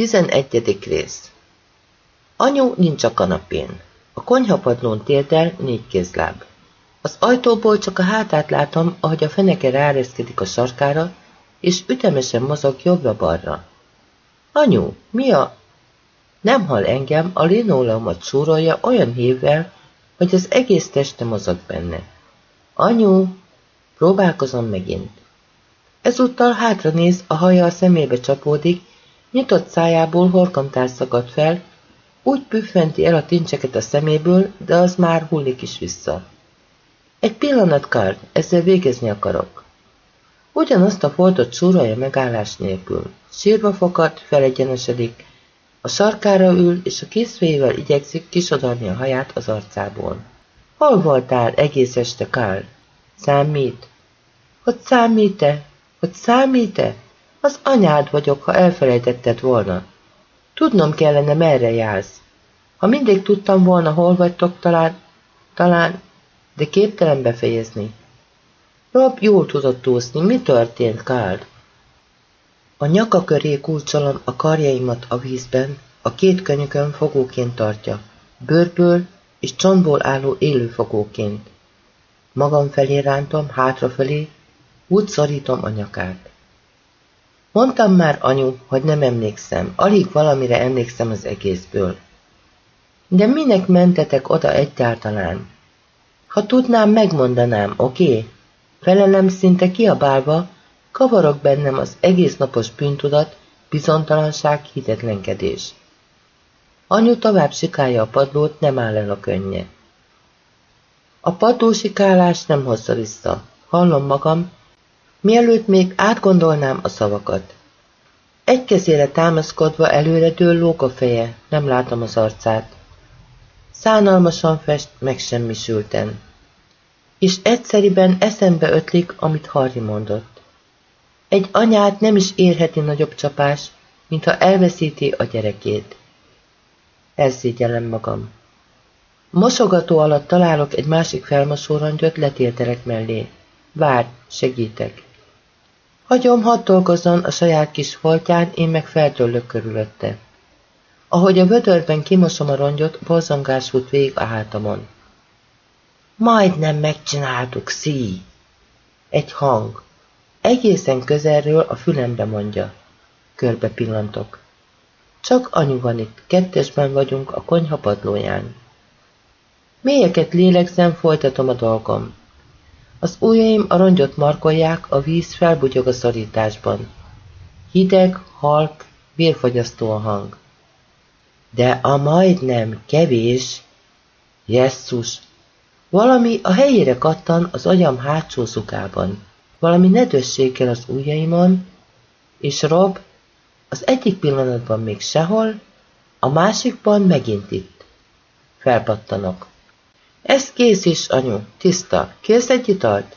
11. rész Anyu nincs a kanapén. A konyhapadlón térdel négy kézláb. Az ajtóból csak a hátát látom, ahogy a feneke ráereszkedik a sarkára, és ütemesen mozog jobbra-balra. Anyu, mi a... Nem hall engem, a linóleumot súrolja olyan hívvel, hogy az egész teste mozog benne. Anyu, próbálkozom megint. Ezúttal hátra néz, a haja a szemébe csapódik, Nyitott szájából horkantál szakad fel, úgy püffenti el a tincseket a szeméből, de az már hullik is vissza. Egy pillanat, Karl, ezzel végezni akarok. Ugyanazt a foltot súrolja megállás nélkül. Sírva fakad, felegyenesedik, a sarkára ül, és a készfejével igyekszik kisodarni a haját az arcából. Hol voltál egész este, Karl? Számít? Hogy számít-e? Hogy számít-e? Az anyád vagyok, ha elfelejtetted volna. Tudnom kellene, merre jársz. Ha mindig tudtam volna, hol vagytok, talán, talán, de képtelen befejezni. Rob jól tudott úszni. Mi történt, Karl? A nyaka köré kulcsolom a karjaimat a vízben, a két könyökön fogóként tartja, bőrből és csontból álló élőfogóként. Magam felé rántom, hátrafelé, úgy szorítom a nyakát. Mondtam már, anyu, hogy nem emlékszem, alig valamire emlékszem az egészből. De minek mentetek oda egyáltalán? Ha tudnám, megmondanám, oké? Okay? Felelem szinte kiabálva, kavarok bennem az egész napos bűntudat, bizontalanság, hitetlenkedés. Anyu tovább sikálja a padlót, nem áll el a könnye. A padlósikálás nem hozza vissza. Hallom magam, mielőtt még átgondolnám a szavakat. Egy kezére támaszkodva előre dől lóg feje, nem látom az arcát. Szánalmasan fest, megsemmisülten. És egyszeriben eszembe ötlik, amit Harry mondott. Egy anyát nem is érheti nagyobb csapás, mintha elveszíti a gyerekét. Elszégyellem magam. Mosogató alatt találok egy másik felmosórangyot, letértelek mellé. Várj, segítek. Hagyom, hadd dolgozzon a saját kis foltján, én meg feltöllök körülötte. Ahogy a vödörben kimosom a rongyot, borzongás fut végig a hátamon. Majdnem megcsináltuk, szí! Egy hang. Egészen közelről a fülembe mondja. Körbe pillantok. Csak anyu van itt, kettesben vagyunk a konyha padlóján. Mélyeket lélegzem, folytatom a dolgom. Az ujjaim a rongyot markolják, a víz felbugyog a szorításban. Hideg, halk, vérfagyasztó a hang. De a majdnem kevés. Jesszus! Valami a helyére kattan az agyam hátsó szukában. Valami nedösséggel az ujjaimon, és Rob az egyik pillanatban még sehol, a másikban megint itt. Felpattanok. Ez kész is, anyu, tiszta. Kérsz egy italt?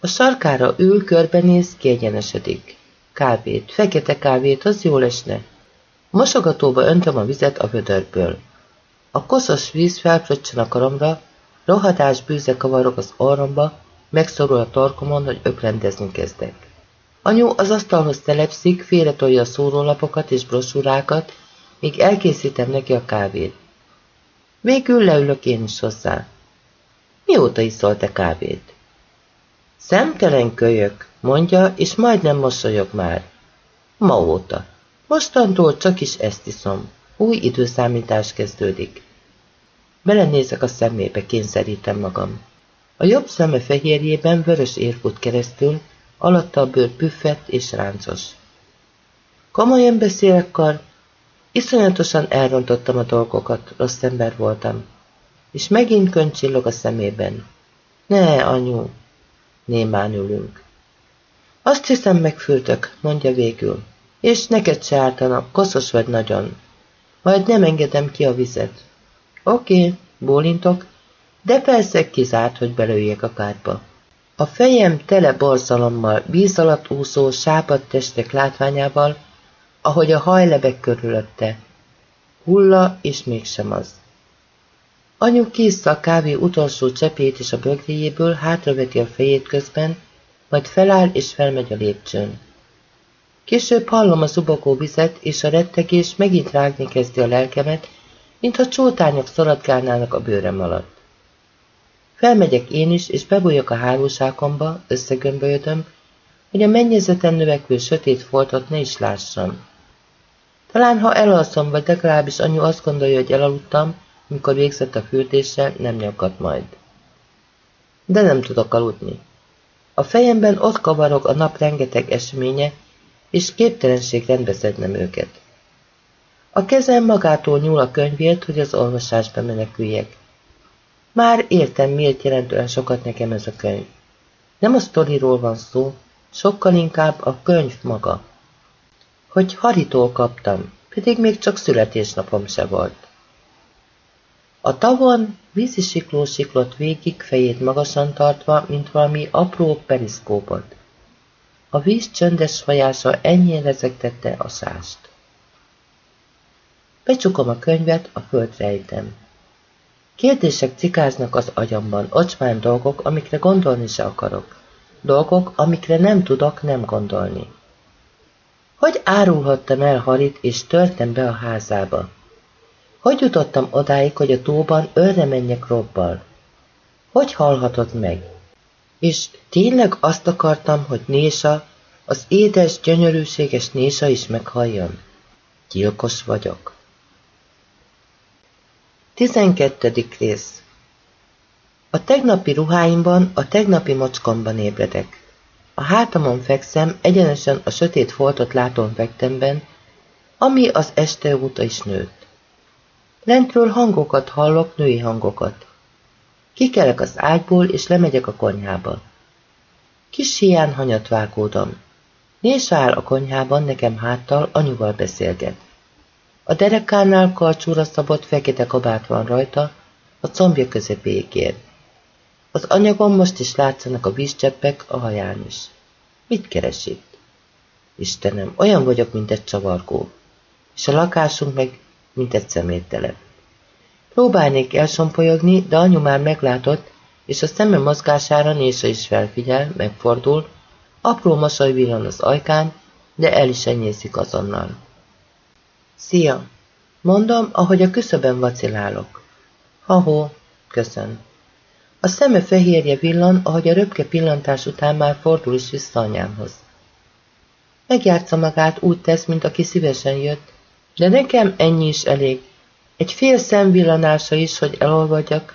A sarkára ül, körbenéz, kiegyenesedik. Kávét, fekete kávét, az jól esne. Mosogatóba öntöm a vizet a vödörből. A koszos víz felfröccsen a karomra, rohadás bűze kavarok az orromba, megszorul a torkomon, hogy ökrendezni kezdek. Anyu az asztalhoz telepszik, félretolja a szórólapokat és brosúrákat, míg elkészítem neki a kávét. Végül leülök én is hozzá. Mióta iszol te kávét? Szemtelen kölyök, mondja, és majdnem mosolyog már. Ma óta. Mostantól csak is ezt iszom. Új időszámítás kezdődik. Belenézek a szemébe, kényszerítem magam. A jobb szeme fehérjében vörös ér fut keresztül, alatta a bőr püffett és ráncos. Komolyan beszélek, Kar, Iszonyatosan elrontottam a dolgokat, rossz ember voltam. És megint könycsillog a szemében. Ne, anyu! Némán ülünk. Azt hiszem megfürtök, mondja végül. És neked se ártanak, koszos vagy nagyon. Majd nem engedem ki a vizet. Oké, bólintok, de persze kizárt, hogy belőjek a kárba. A fejem tele borzalommal, víz alatt úszó, sápadt testek látványával, ahogy a hajlebek körülötte. Hulla, és mégsem az. Anyu készte a kávé utolsó csepét és a bögréjéből, hátraveti a fejét közben, majd feláll és felmegy a lépcsőn. Később hallom a zubogó vizet, és a rettegés megint rágni kezdi a lelkemet, mintha csótányok szaladgálnának a bőrem alatt. Felmegyek én is, és bebújok a hálósákomba, összegömbölyödöm, hogy a mennyezeten növekvő sötét foltot ne is lássam. Talán ha elalszom, vagy legalábbis anyu azt gondolja, hogy elaludtam, mikor végzett a fürdéssel, nem nyaggat majd. De nem tudok aludni. A fejemben ott kavarog a nap rengeteg eseménye, és képtelenség rendbeszednem őket. A kezem magától nyúl a könyvért, hogy az olvasásba meneküljek. Már értem, miért jelent olyan sokat nekem ez a könyv. Nem a sztoriról van szó, sokkal inkább a könyv maga. Hogy Haritól kaptam, pedig még csak születésnapom se volt. A tavon vízisikló siklott végig fejét magasan tartva, mint valami apró periszkópot. A víz csöndes folyása ennyi lezegtette a szást. Becsukom a könyvet, a földre ejtem. Kérdések cikáznak az agyamban, ocsmán dolgok, amikre gondolni se akarok. Dolgok, amikre nem tudok nem gondolni. Hogy árulhattam el Harit, és törtem be a házába? Hogy jutottam odáig, hogy a tóban őrre menjek Robbal? Hogy halhatott meg? És tényleg azt akartam, hogy Nésa, az édes, gyönyörűséges Nésa is meghalljon? Gyilkos vagyok. 12. rész A tegnapi ruháimban, a tegnapi mocskomban ébredek. A hátamon fekszem, egyenesen a sötét foltot látom fektemben, ami az este óta is nőtt. Lentről hangokat hallok, női hangokat. Kikelek az ágyból, és lemegyek a konyhába. Kis hián hanyat vágódom. Nés áll a konyhában, nekem háttal, anyuval beszélget. A derekánál karcsúra szabott fekete kabát van rajta, a combja közepéig ér. Az anyagon most is látszanak a vízcseppek a haján is. Mit keres itt? Istenem, olyan vagyok, mint egy csavargó, és a lakásunk meg, mint egy szeméttelep. Próbálnék elsompolyogni, de anyu már meglátott, és a szeme mozgására Nésa is felfigyel, megfordul, apró mosoly villan az ajkán, de el is enyészik azonnal. Szia! Mondom, ahogy a küszöben vacilálok. Ha-hó, köszön. A szeme fehérje villan, ahogy a röpke pillantás után már fordul is vissza anyámhoz. Megjátsza magát, úgy tesz, mint aki szívesen jött, de nekem ennyi is elég. Egy fél szemvillanása is, hogy elolvadjak,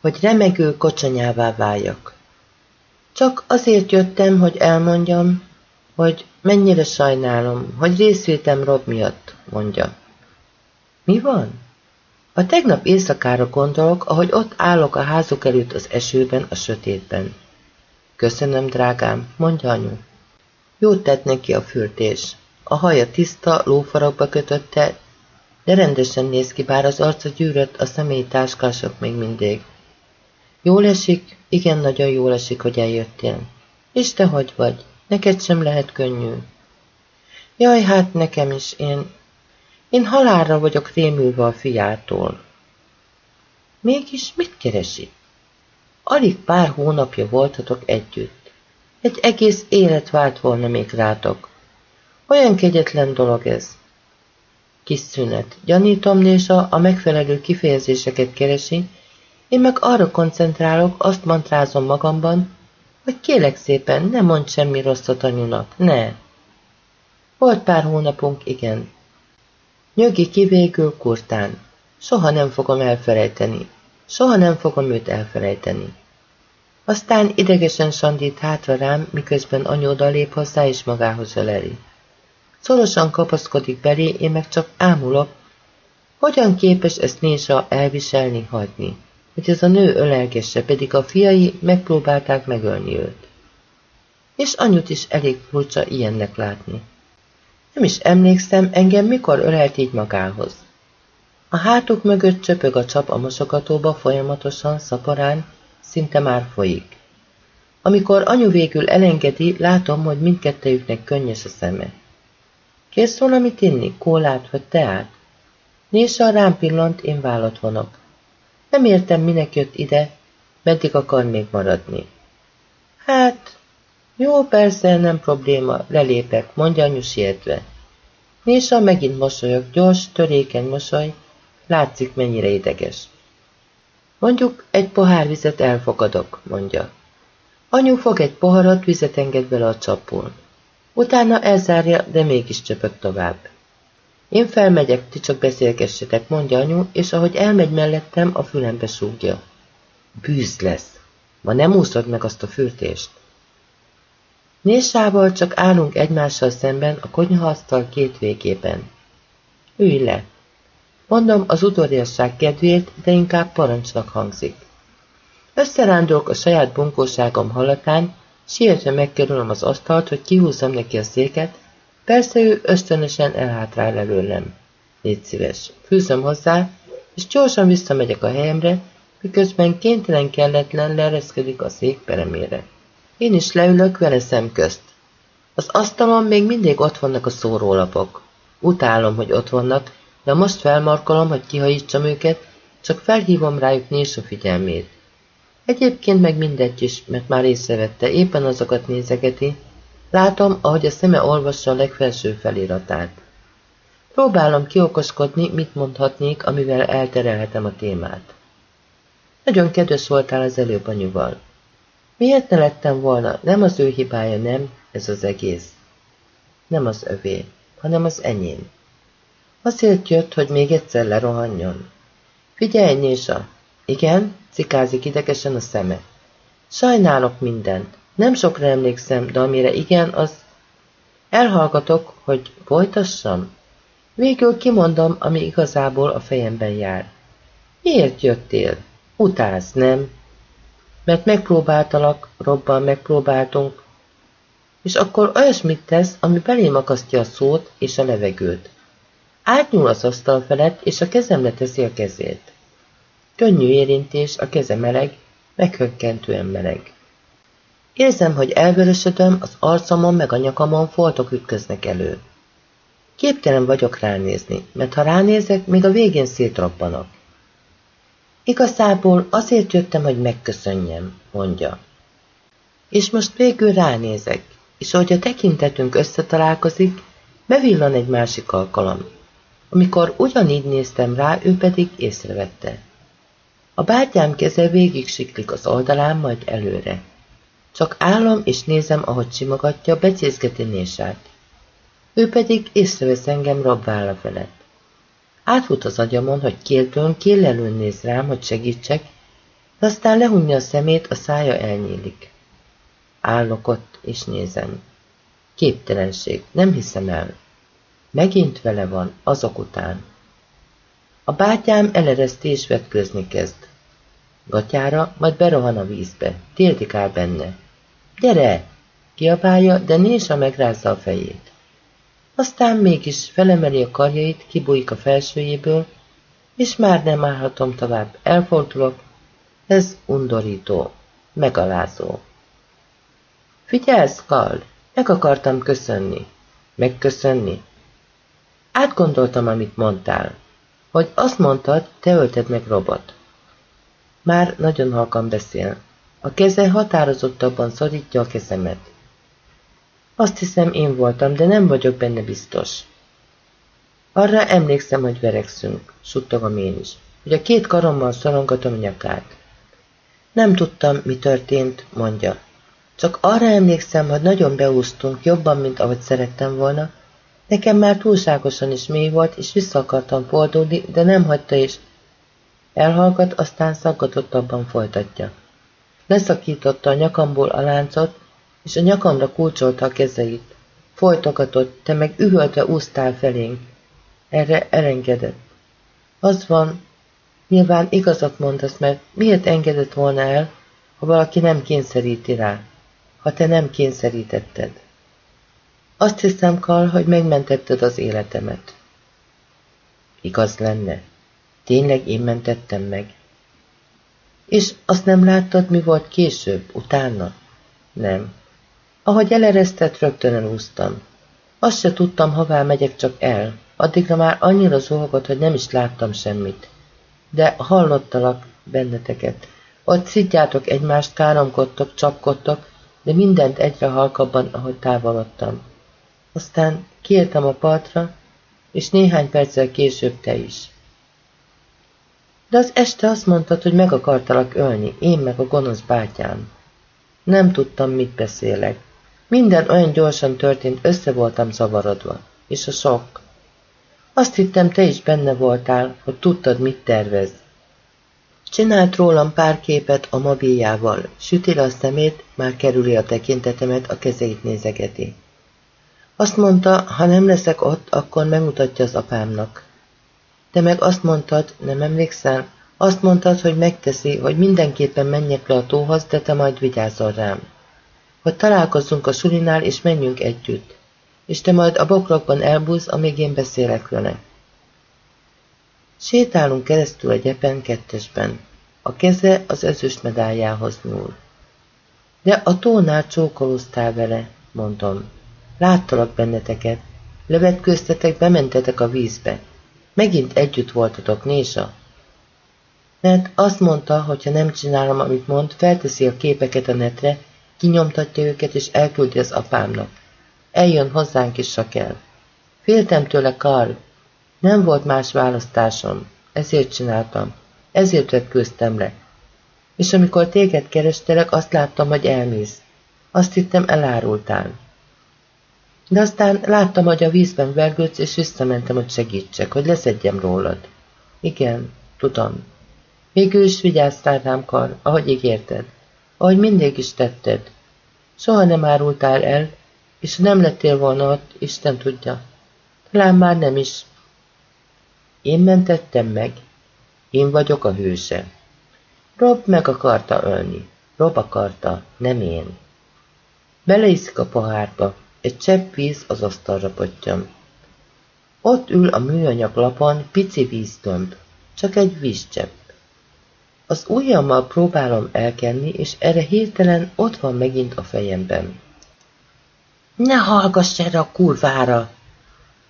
hogy remegő kocsanyává váljak. Csak azért jöttem, hogy elmondjam, hogy mennyire sajnálom, hogy részvétem Rob miatt, mondja. Mi van? A tegnap éjszakára gondolok, ahogy ott állok a házuk előtt az esőben, a sötétben. Köszönöm, drágám, mondja anyu. Jót tett neki a fürtés. A haja tiszta, lófarokba kötötte, de rendesen néz ki, bár az arca gyűrött, a személyi táskások még mindig. Jól esik, igen nagyon jól esik, hogy eljöttél. És te hogy vagy? Neked sem lehet könnyű. Jaj, hát nekem is, én... Én halálra vagyok rémülve a fiától. Mégis mit keresi? Alig pár hónapja voltatok együtt. Egy egész élet vált volna még rátok. Olyan kegyetlen dolog ez. Kis szünet. Gyanítom, Nésa a megfelelő kifejezéseket keresi, én meg arra koncentrálok, azt mantrázom magamban, hogy kélek szépen, ne mondj semmi rosszat anyunak, ne. Volt pár hónapunk, igen. Nyögi kivégül kurtán. Soha nem fogom elfelejteni. Soha nem fogom őt elfelejteni. Aztán idegesen sandít hátra rám, miközben anyóda lép hozzá és magához öleli. Szorosan kapaszkodik belé, én meg csak ámulok, hogyan képes ezt Nézsa elviselni, hagyni hogy ez a nő ölelgesse, pedig a fiai megpróbálták megölni őt. És anyut is elég furcsa ilyennek látni. Nem is emlékszem, engem mikor ölelt így magához. A hátuk mögött csöpög a csap a mosogatóba folyamatosan, szaporán, szinte már folyik. Amikor anyu végül elengedi, látom, hogy mindkettejüknek könnyes a szeme. Kész valamit inni, kólát vagy teát? Nézd, rám pillant, én vállat vonok. Nem értem, minek jött ide, meddig akar még maradni. Hát, Jó, persze, nem probléma, lelépek, mondja anyu sietve. Nésa megint mosolyog, gyors, törékeny mosoly, látszik mennyire ideges. Mondjuk egy pohár vizet elfogadok, mondja. Anyu fog egy poharat, vizet enged bele a csapon. Utána elzárja, de mégis csöpög tovább. Én felmegyek, ti csak beszélgessetek, mondja anyu, és ahogy elmegy mellettem, a fülembe súgja. Bűz lesz. Ma nem úszod meg azt a fürtést. Nésával csak állunk egymással szemben a konyhaasztal két végében. Ülj le! Mondom az udvariasság kedvéért, de inkább parancsnak hangzik. Összerándulok a saját bunkóságom hallatán, sietve megkerülöm az asztalt, hogy kihúzzam neki a széket, persze ő ösztönösen elhátrál előlem. Légy szíves, fűzöm hozzá, és gyorsan visszamegyek a helyemre, miközben kénytelen kelletlen leereszkedik a szék peremére. Én is leülök vele szemközt. Az asztalon még mindig ott vannak a szórólapok. Utálom, hogy ott vannak, de most felmarkolom, hogy kihajítsam őket, csak felhívom rájuk a figyelmét. Egyébként meg mindegy is, mert már észrevette, éppen azokat nézegeti. Látom, ahogy a szeme olvassa a legfelső feliratát. Próbálom kiokoskodni, mit mondhatnék, amivel elterelhetem a témát. Nagyon kedves voltál az előbb anyuval. Miért ne lettem volna? Nem az ő hibája, nem, ez az egész. Nem az övé, hanem az enyém. Azért jött, hogy még egyszer lerohanjon. Figyelj, Nyésa! Igen? Cikázik idegesen a szeme. Sajnálok mindent. Nem sokra emlékszem, de amire igen, az... Elhallgatok, hogy folytassam? Végül kimondom, ami igazából a fejemben jár. Miért jöttél? Utálsz, nem? Mert megpróbáltalak, robban megpróbáltunk, és akkor olyasmit tesz, ami belém akasztja a szót és a levegőt. Átnyúl az asztal felett, és a kezemre teszi a kezét. Könnyű érintés, a keze meleg, meghökkentően meleg. Érzem, hogy elvörösödöm, az arcomon meg a nyakamon foltok ütköznek elő. Képtelen vagyok ránézni, mert ha ránézek, még a végén szétrobbanak. Igazából azért jöttem, hogy megköszönjem, mondja. És most végül ránézek, és ahogy a tekintetünk összetalálkozik, bevillan egy másik alkalom. Amikor ugyanígy néztem rá, ő pedig észrevette. A bátyám keze végig siklik az oldalán, majd előre. Csak állom és nézem, ahogy simogatja, becézgeti nésát. Ő pedig észrevesz engem rabválla felett. Átfut az agyamon, hogy kéltőn kélelőn néz rám, hogy segítsek, de aztán lehunja a szemét, a szája elnyílik. Állok ott, és nézem. Képtelenség, nem hiszem el. Megint vele van, azok után. A bátyám elereszti és vetkőzni kezd. Gatyára, majd berohan a vízbe, téldikál benne. Gyere! Kiabálja, de Nésa megrázza a fejét. Aztán mégis felemeli a karjait, kibújik a felsőjéből, és már nem állhatom tovább. Elfordulok. Ez undorító, megalázó. Figyelsz, Karl? Meg akartam köszönni. Megköszönni? Átgondoltam, amit mondtál. Hogy azt mondtad, te ölted meg robot. Már nagyon halkan beszél. A keze határozottabban szorítja a kezemet. Azt hiszem én voltam, de nem vagyok benne biztos. Arra emlékszem, hogy verekszünk, suttogom én is, hogy a két karommal szorongatom nyakát. Nem tudtam, mi történt, mondja. Csak arra emlékszem, hogy nagyon beúztunk, jobban, mint ahogy szerettem volna. Nekem már túlságosan is mély volt, és vissza akartam fordulni, de nem hagyta is. Elhallgat, aztán szaggatottabban folytatja. Leszakította a nyakamból a láncot, és a nyakamra kulcsolta a kezeit. Folytogatott, te meg ühöltve úsztál felénk. Erre elengedett. Az van, nyilván igazat mondasz, mert miért engedett volna el, ha valaki nem kényszeríti rá, ha te nem kényszerítetted. Azt hiszem, Karl, hogy megmentetted az életemet. Igaz lenne. Tényleg én mentettem meg. És azt nem láttad, mi volt később, utána? Nem. Ahogy eleresztett, rögtön elúsztam. Azt se tudtam, hová megyek csak el. Addigra már annyira zolgott, hogy nem is láttam semmit. De hallottalak benneteket. Ott szidjátok egymást, káromkodtok, csapkodtok, de mindent egyre halkabban, ahogy távolodtam. Aztán kiértem a partra, és néhány perccel később te is. De az este azt mondtad, hogy meg akartalak ölni, én meg a gonosz bátyám. Nem tudtam, mit beszélek. Minden olyan gyorsan történt, össze voltam zavarodva. És a sok. Azt hittem, te is benne voltál, hogy tudtad, mit tervez. Csinált rólam pár képet a mobiljával, süti a szemét, már kerüli a tekintetemet, a kezeit nézegeti. Azt mondta, ha nem leszek ott, akkor megmutatja az apámnak. Te meg azt mondtad, nem emlékszel? Azt mondtad, hogy megteszi, hogy mindenképpen menjek le a tóhoz, de te majd vigyázol rám. Hogy találkozzunk a sulinál, és menjünk együtt. És te majd a bokrokban elbúz, amíg én beszélek vele. Sétálunk keresztül a gyepen kettesben. A keze az ezüst medáljához nyúl. De a tónál csókolóztál vele, mondom. Láttalak benneteket. Levetköztetek, bementetek a vízbe. Megint együtt voltatok, Nésa? Mert azt mondta, hogy ha nem csinálom, amit mond, felteszi a képeket a netre, kinyomtatja őket és elküldi az apámnak. Eljön hozzánk is, ha kell. Féltem tőle, Karl. Nem volt más választásom. Ezért csináltam. Ezért vetkőztem le. És amikor téged kerestelek, azt láttam, hogy elmész. Azt hittem, elárultál. De aztán láttam, hogy a vízben vergődsz, és visszamentem, hogy segítsek, hogy leszedjem rólad. Igen, tudom. Végül is vigyáztál rám, Kar, ahogy ígérted. Ahogy mindig is tetted. Soha nem árultál el, és nem lettél volna ott, Isten tudja. Talán már nem is. Én mentettem meg. Én vagyok a hőse. Rob meg akarta ölni. Rob akarta, nem én. Beleiszik a pohárba, egy csepp víz az asztalra pottyam. Ott ül a műanyag lapon pici víztömb, csak egy vízcsepp. Az ujjammal próbálom elkenni, és erre hirtelen ott van megint a fejemben. Ne hallgass erre a kurvára!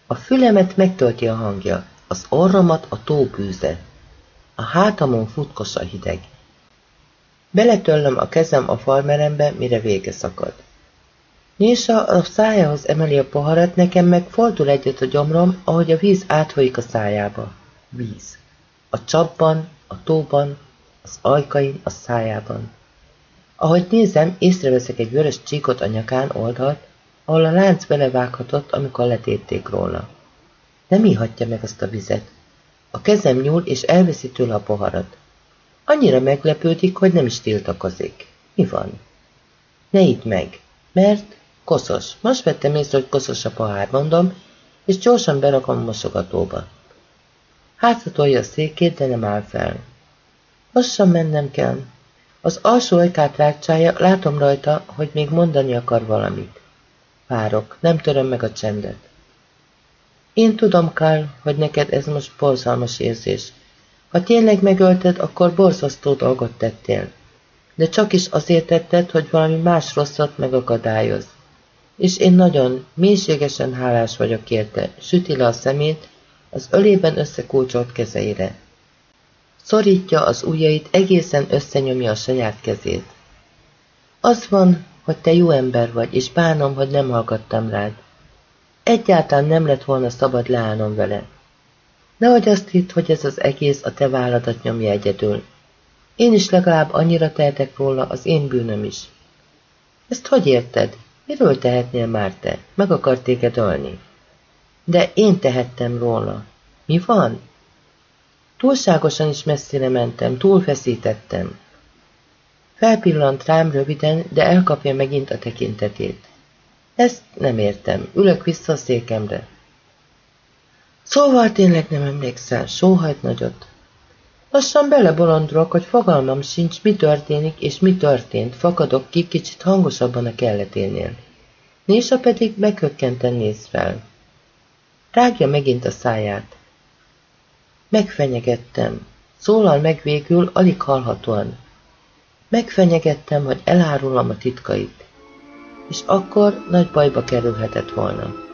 A fülemet megtölti a hangja, az orromat a tóbűze. A hátamon futkos a hideg. Beletöllöm a kezem a farmerembe, mire vége szakad. Nésa a szájához emeli a poharat, nekem meg fordul egyet a gyomrom, ahogy a víz átfolyik a szájába. Víz. A csapban, a tóban, az ajkain, a szájában. Ahogy nézem, észreveszek egy vörös csíkot a nyakán oldalt, ahol a lánc belevághatott, amikor letépték róla. Nem ihatja meg azt a vizet. A kezem nyúl, és elveszi tőle a poharat. Annyira meglepődik, hogy nem is tiltakozik. Mi van? Ne idd meg, mert Koszos. Most vettem észre, hogy koszos a pohár, mondom, és gyorsan berakom a mosogatóba. Hátra a székét, de nem áll fel. Lassan mennem kell. Az alsó ajkát rákcsája, látom rajta, hogy még mondani akar valamit. Várok, nem töröm meg a csendet. Én tudom, Karl, hogy neked ez most borzalmas érzés. Ha tényleg megölted, akkor borzasztó dolgot tettél. De csak is azért tetted, hogy valami más rosszat megakadályoz és én nagyon, mélységesen hálás vagyok érte, süti le a szemét, az ölében összekulcsolt kezeire. Szorítja az ujjait, egészen összenyomja a saját kezét. Az van, hogy te jó ember vagy, és bánom, hogy nem hallgattam rád. Egyáltalán nem lett volna szabad leállnom vele. Nehogy azt hitt, hogy ez az egész a te válladat nyomja egyedül. Én is legalább annyira tehetek róla, az én bűnöm is. Ezt hogy érted? Miről tehetnél már te? Meg akart téged ölni. De én tehettem róla. Mi van? Túlságosan is messzire mentem, túlfeszítettem. Felpillant rám röviden, de elkapja megint a tekintetét. Ezt nem értem, ülök vissza a székemre. Szóval tényleg nem emlékszel, sóhajt nagyot. Lassan belebolondulok, hogy fogalmam sincs, mi történik és mi történt, fakadok ki kicsit hangosabban a kelleténél. Nésa pedig meghökkenten néz fel. Rágja megint a száját. Megfenyegettem. Szólal meg végül, alig hallhatóan. Megfenyegettem, hogy elárulom a titkait. És akkor nagy bajba kerülhetett volna.